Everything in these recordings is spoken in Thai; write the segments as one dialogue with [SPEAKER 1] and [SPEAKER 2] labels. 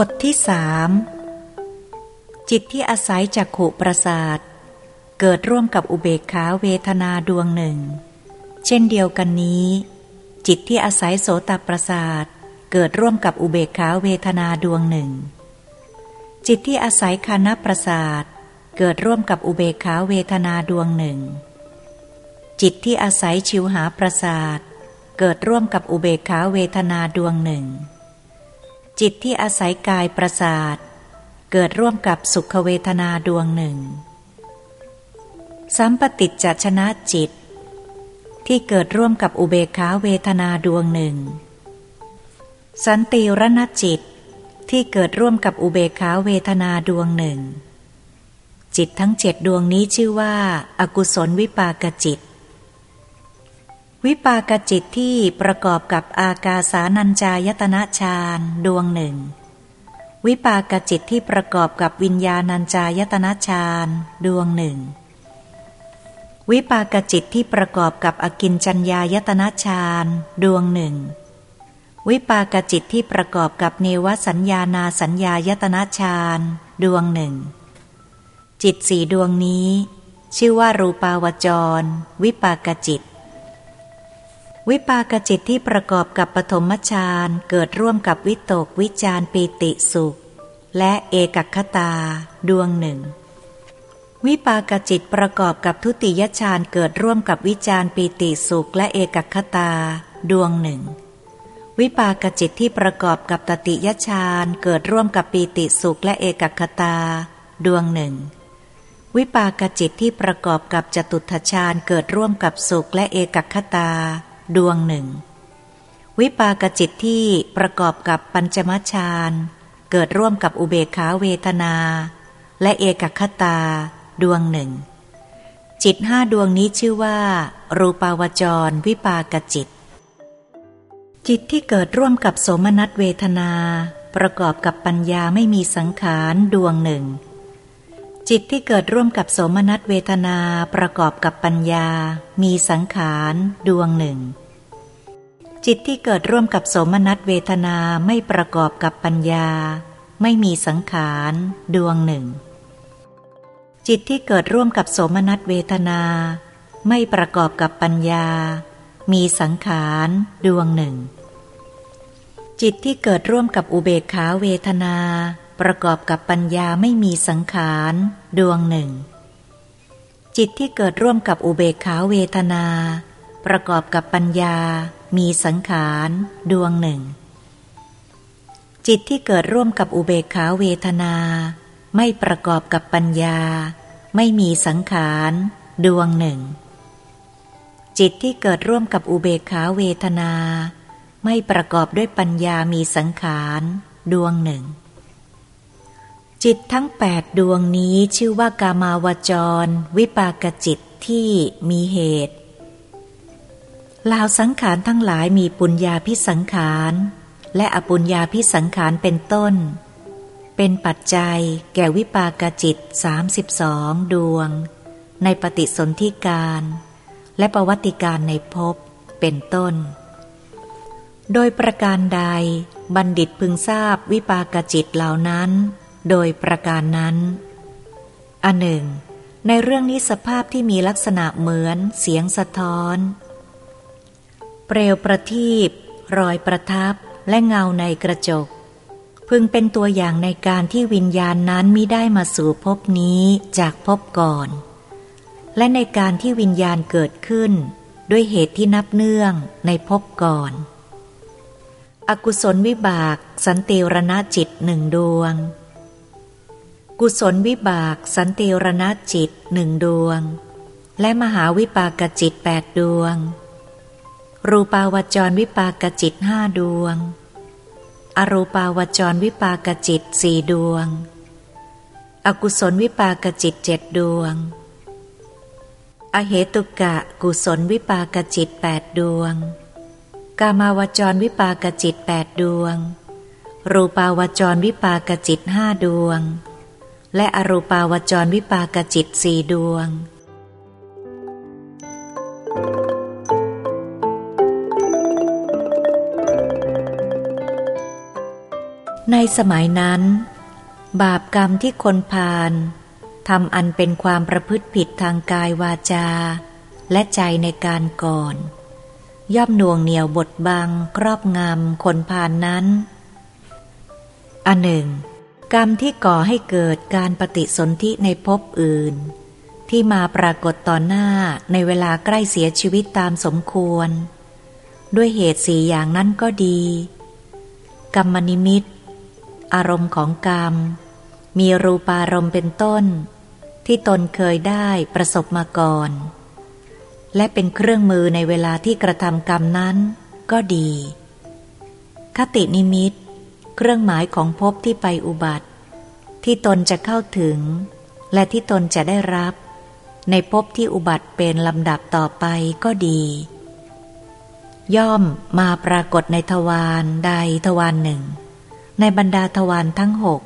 [SPEAKER 1] บทที่สามจิตที่อาศัยจักขุประสาท เกิดร่วมกับอุเบกขาเวทนาดวงหนึ่ง เช่นเดียวกันนี้ จิตที่อาศัยโสตประสาท เกิดร่วมกับอุเบกขาเวทนาดวงหนึ่ง จิตที่อาศัยคานประสาท เกิดร่วมกับอุเบกขาเวทนาดวงหนึ่ง จิตที่อาศัยชิวหาประสาท เกิดร่วมกับอุเบกขาเวทนาดวงหนึ่ง จิตที่อาศัยกายประสาท เกิดร่วมกับสุขเวทนาดวงหนึ่ง สัมปติจชนะจิต ที่เกิดร่วมกับอุเบกขาเวทนาดวงหนึ่ง สันติรณจิตที่เกิดร่วมกับอุเบกขาเวทนาดวงหนึ่ง จิตทั้งเจ็ดดวงนี้ชื่อว่าอากุศลวิปากจิต วิปากจิตที่ประกอบกับอากาสานัญจายตนะฌานดวงหนึ่ง วิปากจิตที่ประกอบกับวิญญาณัญจายตนะฌานดวงหนึ่ง วิปากจิตที่ประกอบกับอกินจัญญายตนะฌานดวงหนึ่ง วิปากจิตที่ประกอบกับเนวสัญญานาสัญญายตนะฌานดวงหนึ่ง จิตสี่ดวงนี้ ชื่อว่ารูปาวจร วิปากจิต วิปากจิตที่ประกอบกับปฐมฌานเกิดร่วมกับวิตกวิจารปีติสุข และเอกคตา ดวงหนึ่ง วิปากจิตประกอบกับทุติยฌานเกิดร่วมกับวิจารปีติสุข และเอกคตา ดวงหนึ่ง วิปากจิตที่ประกอบกับตติยฌานเกิดร่วมกับปีติสุขและเอกคตา ดวงหนึ่งวิปากจิตที่ประกอบกับจตุทฌานเกิดร่วมกับสุขและเอกคตา ดวงหนึ่ง วิปากจิตที่ประกอบกับปัญจมชานเกิดร่วมกับอุเบกขาเวทนา และเอกคตา ดวงหนึ่ง จิตห้าดวงนี้ชื่อว่า รูปาวจรวิปากจิต จิตที่เกิดร่วมกับโสมนัสเวทนา ประกอบกับปัญญาไม่มีสังขารดวงหนึ่ง จิตที่เกิดร่วมกับโสมนัสเวทนาประกอบกับปัญญา มีสังขารดวงหนึ่ง จิตที่เกิดร่วมกับโสมนัสเวทนาไม่ประกอบกับปัญญา ไม่มีสังขารดวงหนึ่ง จิตที่เกิดร่วมกับโสมนัสเวทนา ไม่ประกอบกับปัญญา มีสังขารดวงหนึ่ง จิตที่เกิดร่วมกับอุเบกขาเวทนา ประกอบกับปัญญาไม่มีสังขารดวงหนึ่ง จิตที่เกิดร่วมกับอุเบกขาเวทนา ประกอบกับปัญญา มีสังขารดวงหนึ่ง จิตที่เกิดร่วมกับอุเบกขาเวทนา ไม่ประกอบกับปัญญา ไม่มีสังขารดวงหนึ่ง จิตที่เกิดร่วมกับอุเบกขาเวทนา ไม่ประกอบด้วยปัญญามีสังขาร ดวงหนึ่ง จิตทั้งแปดดวงนี้ชื่อว่ากามาวจร วิปากจิตที่มีเหตุลาวสังขารทั้งหลายมีปุญญาพิสังขาร และอปุญญาพิสังขารเป็นต้น เป็นปัจจัยแก่วิปากจิตสามสิบสองดวง ในปฏิสนธิการ และประวัติการในภพเป็นต้น โดยประการใดบัณฑิตพึงทราบวิปากจิตเหล่านั้น โดยประการนั้น อันหนึ่ง ในเรื่องนี้สภาพที่มีลักษณะเหมือนเสียงสะท้อน เปลวประทีปรอยประทับและเงาในกระจก พึงเป็นตัวอย่างในการที่วิญญาณนั้นมิได้มาสู่ภพนี้จากภพก่อน และในการที่วิญญาณเกิดขึ้น ด้วยเหตุที่นับเนื่องในภพก่อน อกุศลวิบาก สันติรณจิตหนึ่งดวง กุศลวิบาก สันติรณจิตหนึ่งดวง และมหาวิปากจิตแปดดวง รูปาวจรวิปากจิตห้าดวง อรูปาวจรวิปากจิตสี่ดวง อกุศลวิปากจิตเจ็ดดวง อเหตุกะกุศลวิปากจิตแปดดวง กามาวจรวิปากจิตแปดดวง รูปาวจรวิปากจิตห้าดวง และอรูปาวจรวิปากจิตสี่ดวง ในสมัยนั้น บาปกรรมที่คนพาลทำอันเป็นความประพฤติผิดทางกายวาจา และใจในการก่อน ย่อมหน่วงเหนียวบทบังครอบงำคนพาลนนั้น อันหนึ่ง กรรมที่ก่อให้เกิดการปฏิสนธิในภพอื่น ที่มาปรากฏต่อหน้าในเวลาใกล้เสียชีวิตตามสมควร ด้วยเหตุสี่อย่างนั้นก็ดี กรรมนิมิต อารมณ์ของกรรม มีรูปารมณ์เป็นต้น ที่ตนเคยได้ประสบมาก่อน และเป็นเครื่องมือในเวลาที่กระทำกรรมนั้นก็ดี คตินิมิต เครื่องหมายของภพที่ไปอุบัติ ที่ตนจะเข้าถึง และที่ตนจะได้รับ ในภพที่อุบัติเป็นลำดับต่อไปก็ดี ย่อมมาปรากฏในทวารใดทวารหนึ่ง ในบรรดาทวารทั้งหก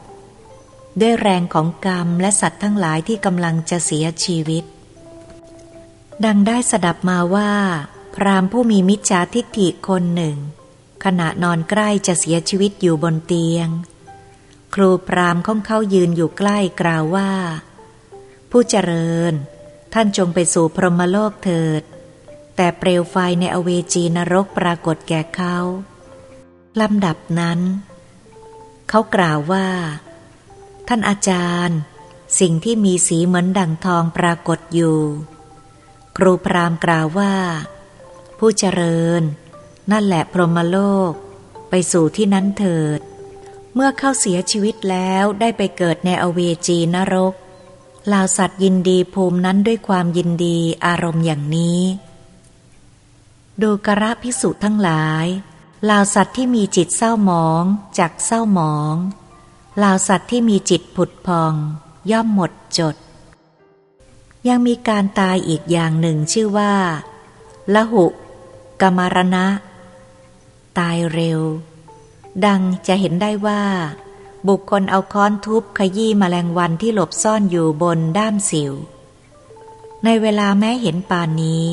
[SPEAKER 1] ด้วยแรงของกรรมและสัตว์ทั้งหลายที่กำลังจะเสียชีวิต ดังได้สดับมาว่า พรามผู้มีมิจฉาทิฏฐิคนหนึ่ง ขณะนอนใกล้จะเสียชีวิตอยู่บนเตียง ครูพรามของเขายืนอยู่ใกล้กล่าวว่า ผู้เจริญ ท่านจงไปสู่พรหมโลกเถิด แต่เปลวไฟในอเวจีนรกปรากฏแก่เขาลำดับนั้น เขากล่าวว่า ท่านอาจารย์ สิ่งที่มีสีเหมือนดั่งทองปรากฏอยู่ ครูพรามกล่าวว่า ผู้เจริญ นั่นแหละพรหมโลก ไปสู่ที่นั้นเถิด เมื่อเข้าเสียชีวิตแล้วได้ไปเกิดในอเวจีนรกลาวสัตว์ยินดีภูมินั้นด้วยความยินดีอารมณ์อย่างนี้ ดูกระพิสุทั้งหลายลาวสัตว์ที่มีจิตเศร้าหมองจากเศร้าหมองลาวสัตว์ที่มีจิตผุดพอง ย่อมหมดจด ยังมีการตายอีกอย่างหนึ่งชื่อว่าละหุกมารณะ ตายเร็ว ดังจะเห็นได้ว่า บุคคลเอาค้อนทุบขยี้มแมลงวันที่หลบซ่อนอยู่บนด้ามสิว ในเวลาแม้เห็นปานนี้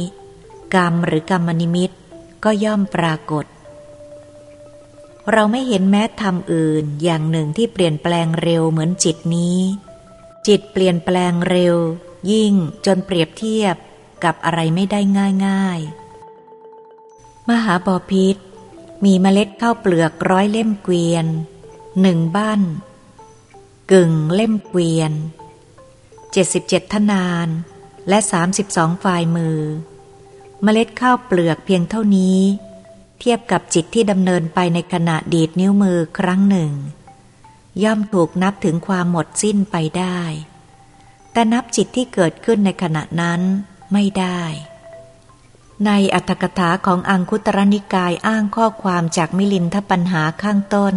[SPEAKER 1] กรรมหรือกรรมนิมิตก็ย่อมปรากฏ เราไม่เห็นแม้ทำอื่นอย่างหนึ่งที่เปลี่ยนแปลงเร็วเหมือนจิตนี้ จิตเปลี่ยนแปลงเร็ว ยิ่งจนเปรียบเทียบกับอะไรไม่ได้ง่าย ๆ มหาบอพิษ มีเมล็ดข้าวเปลือกร้อยเล่มเกวียนหนึ่งบ้าน กึ่งเล่มเกวียนเจ็ดสิบเจ็ดทนานและสามสิบสองฝ่ายมือ เมล็ดข้าวเปลือกเพียงเท่านี้ เทียบกับจิตที่ดำเนินไปในขณะดีดนิ้วมือครั้งหนึ่ง ย่อมถูกนับถึงความหมดสิ้นไปได้ แต่นับจิตที่เกิดขึ้นในขณะนั้นไม่ได้ ในอัตถกถาของอังคุตรนิกายอ้างข้อความจากมิลินทปัญหาข้างต้น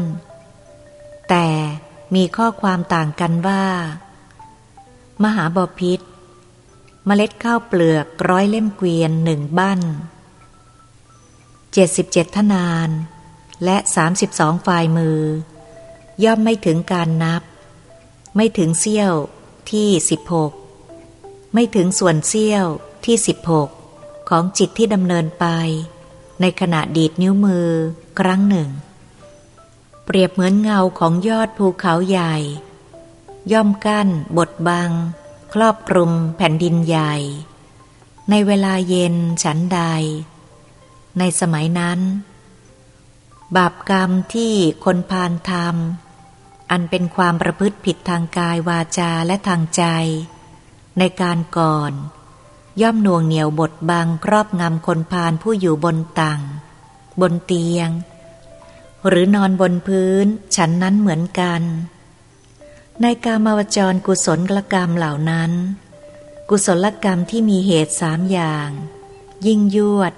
[SPEAKER 1] แต่มีข้อความต่างกันว่า มหาบอพิษเมล็ดข้าวเปลือกร้อยเล่มเกวียนหนึ่งบ้านเจ็ดสิบเจ็ดทนาน และสามสิบสองฝ่ายมือ ย่อมไม่ถึงการนับ ไม่ถึงเสี้ยวที่สิบหกไม่ถึงส่วนเสี้ยวที่สิบหก ของจิตที่ดำเนินไป ในขณะดีดนิ้วมือครั้งหนึ่ง เปรียบเหมือนเงาของยอดภูเขาใหญ่ ย่อมกั้น บดบัง ครอบคลุมแผ่นดินใหญ่ ในเวลาเย็นฉันใด ในสมัยนั้น บาปกรรมที่คนพานทำอันเป็นความประพฤติผิดทางกายวาจาและทางใจ ในการก่อน ย่อมน่วงเหนียวบทบังครอบงำคนพานผู้อยู่บนตังบนเตียง หรือนอนบนพื้น ฉันนั้นเหมือนกัน ในกามาวจรกุศลกรรมเหล่านั้น กุศลกรรมที่มีเหตุสามอย่าง ยิ่งยวด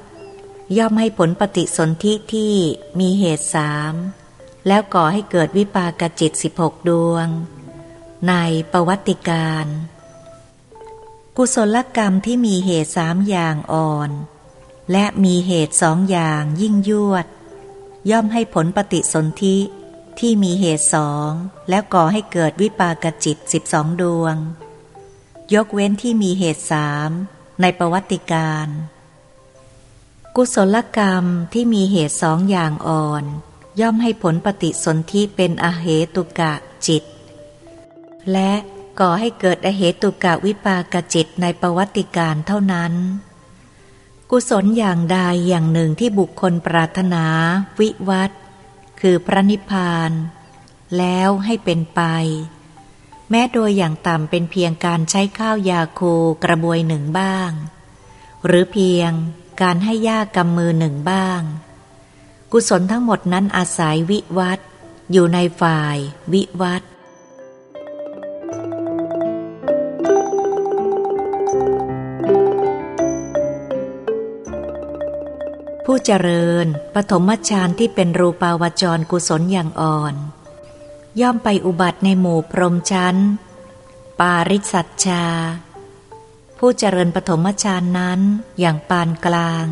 [SPEAKER 1] ย่อมให้ผลปฏิสนธิที่มีเหตุสามแล้วก่อให้เกิดวิปากจิตสิบหกดวง ในประวัติการ กุศลกรรมที่มีเหตุสามอย่างอ่อน และมีเหตุสองอย่างยิ่งยวด ย่อมให้ผลปฏิสนธิที่มีเหตุสองแล้วก่อให้เกิดวิปากจิตสิบสองดวง ยกเว้นที่มีเหตุสามในประวัติการ กุศลกรรมที่มีเหตุสองอย่างอ่อน ย่อมให้ผลปฏิสนธิเป็นอเหตุกะจิต และ ก่อให้เกิดอเหตุกะวิปากจิตในประวัติการเท่านั้น กุศลอย่างใดอย่างหนึ่งที่บุคคลปรารถนา วิวัตคือพระนิพพาน แล้วให้เป็นไป แม้โดยอย่างต่ำเป็นเพียงการใช้ข้าวยาโคกระบวยหนึ่งบ้าง หรือเพียงการให้ยากำมือหนึ่งบ้าง กุศลทั้งหมดนั้นอาศัยวิวัตอยู่ในฝ่าย วิวัต ผู้เจริญปฐมฌานที่เป็นรูปาวจรกุศลอย่างอ่อน ย่อมไปอุบัติในหมู่พรหมชั้น ปาริสัตชา ผู้เจริญปฐมฌานนั้นอย่างปานกลาง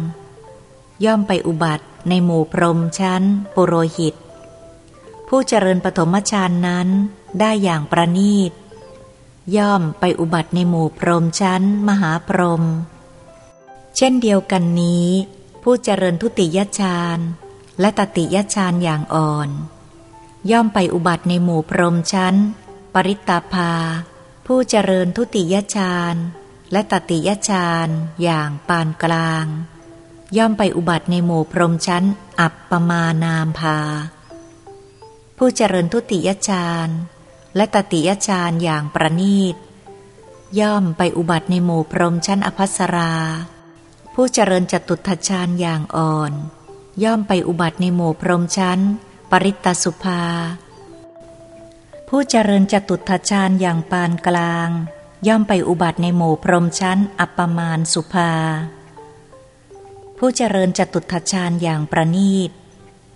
[SPEAKER 1] ย่อมไปอุบัติในหมู่พรหมชั้น ปุโรหิต ผู้เจริญปฐมฌานนั้นได้อย่างประนีต ย่อมไปอุบัติในหมู่พรหมชั้น มหาพรหมเช่นเดียวกันนี้ ผู้เจริญทุติยฌานและตติยฌานอย่างอ่อน ย่อมไปอุบัติในหมู่พรหมชั้น ปริตตาภา ผู้เจริญทุติยฌานและตติยฌานอย่างปานกลาง ย่อมไปอุบัติในหมู่พรหมชั้น อัปปมานามพาผู้เจริญทุติยฌานและตติยฌานอย่างประนีต ย่อมไปอุบัติในหมู่พรหมชั้นอภัสรา ผู้เจริญจตุทัฌานอย่างอ่อน ย่อมไปอุบัติในหมู่พรหมชั้น ปริตตสุภา ผู้เจริญจตุทัฌานอย่างปานกลาง ย่อมไปอุบัติในหมู่พรหมชั้น อัปปมานสุภา ผู้เจริญจตุทัชฌานอย่างประนีต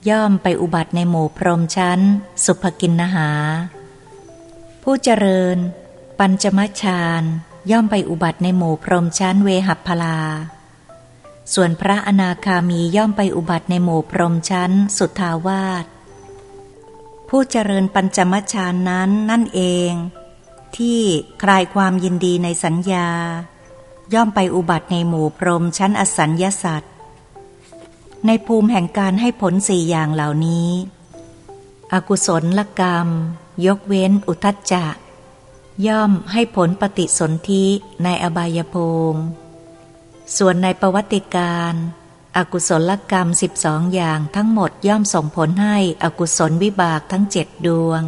[SPEAKER 1] ย่อมไปอุบัติในหมู่พรหมชั้น สุภกินนหา ผู้เจริญ ปัญจมฌานย่อมไปอุบัติในหมู่พรหมชั้นเวหัพพลา ส่วนพระอนาคามีย่อมไปอุบัติในหมู่พรหมชั้นสุทธาวาสผู้เจริญปัญจมฌานนั้นนั่นเอง ที่คลายความยินดีในสัญญา ย่อมไปอุบัติในหมู่พรหมชั้นอสัญญาสัตวในภูมิแห่งการให้ผลสี่อย่างเหล่านี้ อกุศลกรรม ยกเว้นอุทจจะ ย่อมให้ผลปฏิสนธิในอบายภูมิ ส่วนในประวัติการอกุศลกรรมสิบสองอย่างทั้งหมดย่อมส่งผลให้อกุศลวิบากทั้งเจ็ดดวง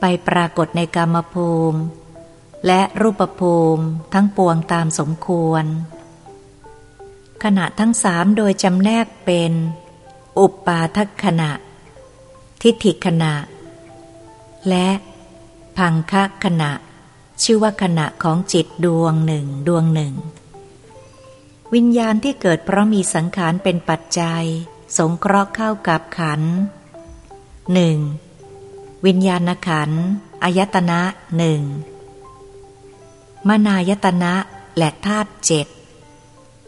[SPEAKER 1] ไปปรากฏในกรรมภูมิ และรูปภูมิทั้งปวงตามสมควร ขณะทั้งสามโดยจำแนกเป็น อุปปาทัขณะ ทิฏฐิขณะ และพังคะขณะ ชื่อว่าขณะของจิตดวงหนึ่งดวงหนึ่ง วิญญาณที่เกิดเพราะมีสังขารเป็นปัจจัย สงเคราะห์เข้ากับขันหนึ่งวิญญาณขันอายตนะหนึ่งมนายตนะและธาตุเจ็ด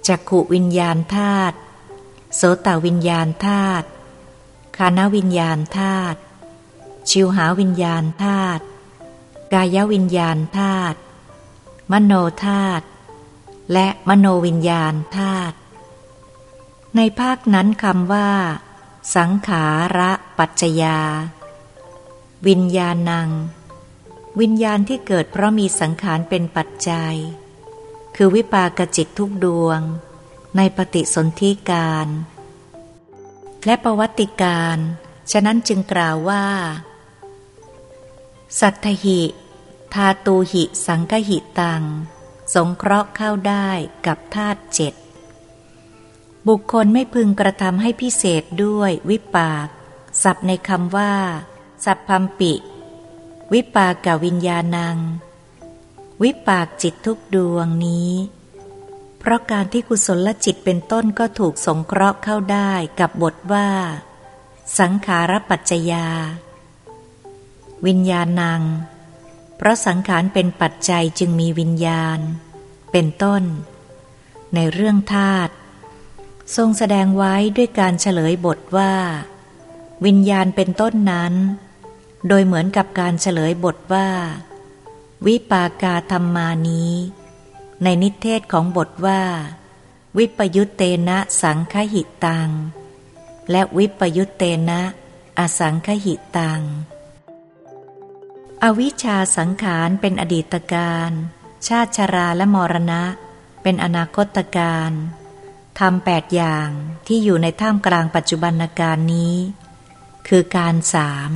[SPEAKER 1] จักขุวิญญาณธาตุโสตวิญญาณธาตุคานวิญญาณธาตุชิวหาวิญญาณธาตุกายวิญญาณธาตุมโนธาตุ และมโนวิญญาณธาตุในภาคนั้นคำว่า สังขาระปัจจยา วิญญาณัง วิญญาณที่เกิดเพราะมีสังขารเป็นปัจจัย คือวิปากจิตทุกดวง ในปฏิสนธิการ และประวัติการ ฉะนั้นจึงกล่าวว่า สัตหิ ทาตูหิสังกหิตัง สงเคราะห์เข้าได้กับธาตุเจ็ดบุคคลไม่พึงกระทำให้พิเศษด้วยวิปากสับในคำว่า สัพพัมปิ วิปากกวิญญาณัง วิปากจิตทุกดวงนี้ เพราะการที่กุศลจิตเป็นต้นก็ถูกสงเคราะห์เข้าได้กับบทว่า สังขารปัจจยา วิญญาณัง เพราะสังขารเป็นปัจจัยจึงมีวิญญาณ เป็นต้น ในเรื่องธาตุทรงแสดงไว้ด้วยการเฉลยบทว่า วิญญาณเป็นต้นนั้น โดยเหมือนกับการเฉลยบทว่า วิปากาธรรมานี้ ในนิเทศของบทว่า วิปยุตเตนะสังคหิตัง และวิปยุตเตนะอสังคหิตัง อวิชชาสังขารเป็นอดีตการ ชาติชาราและมรณะ เป็นอนาคตการทำแปดอย่างที่อยู่ในท่ามกลางปัจจุบันการนี้ คือการสาม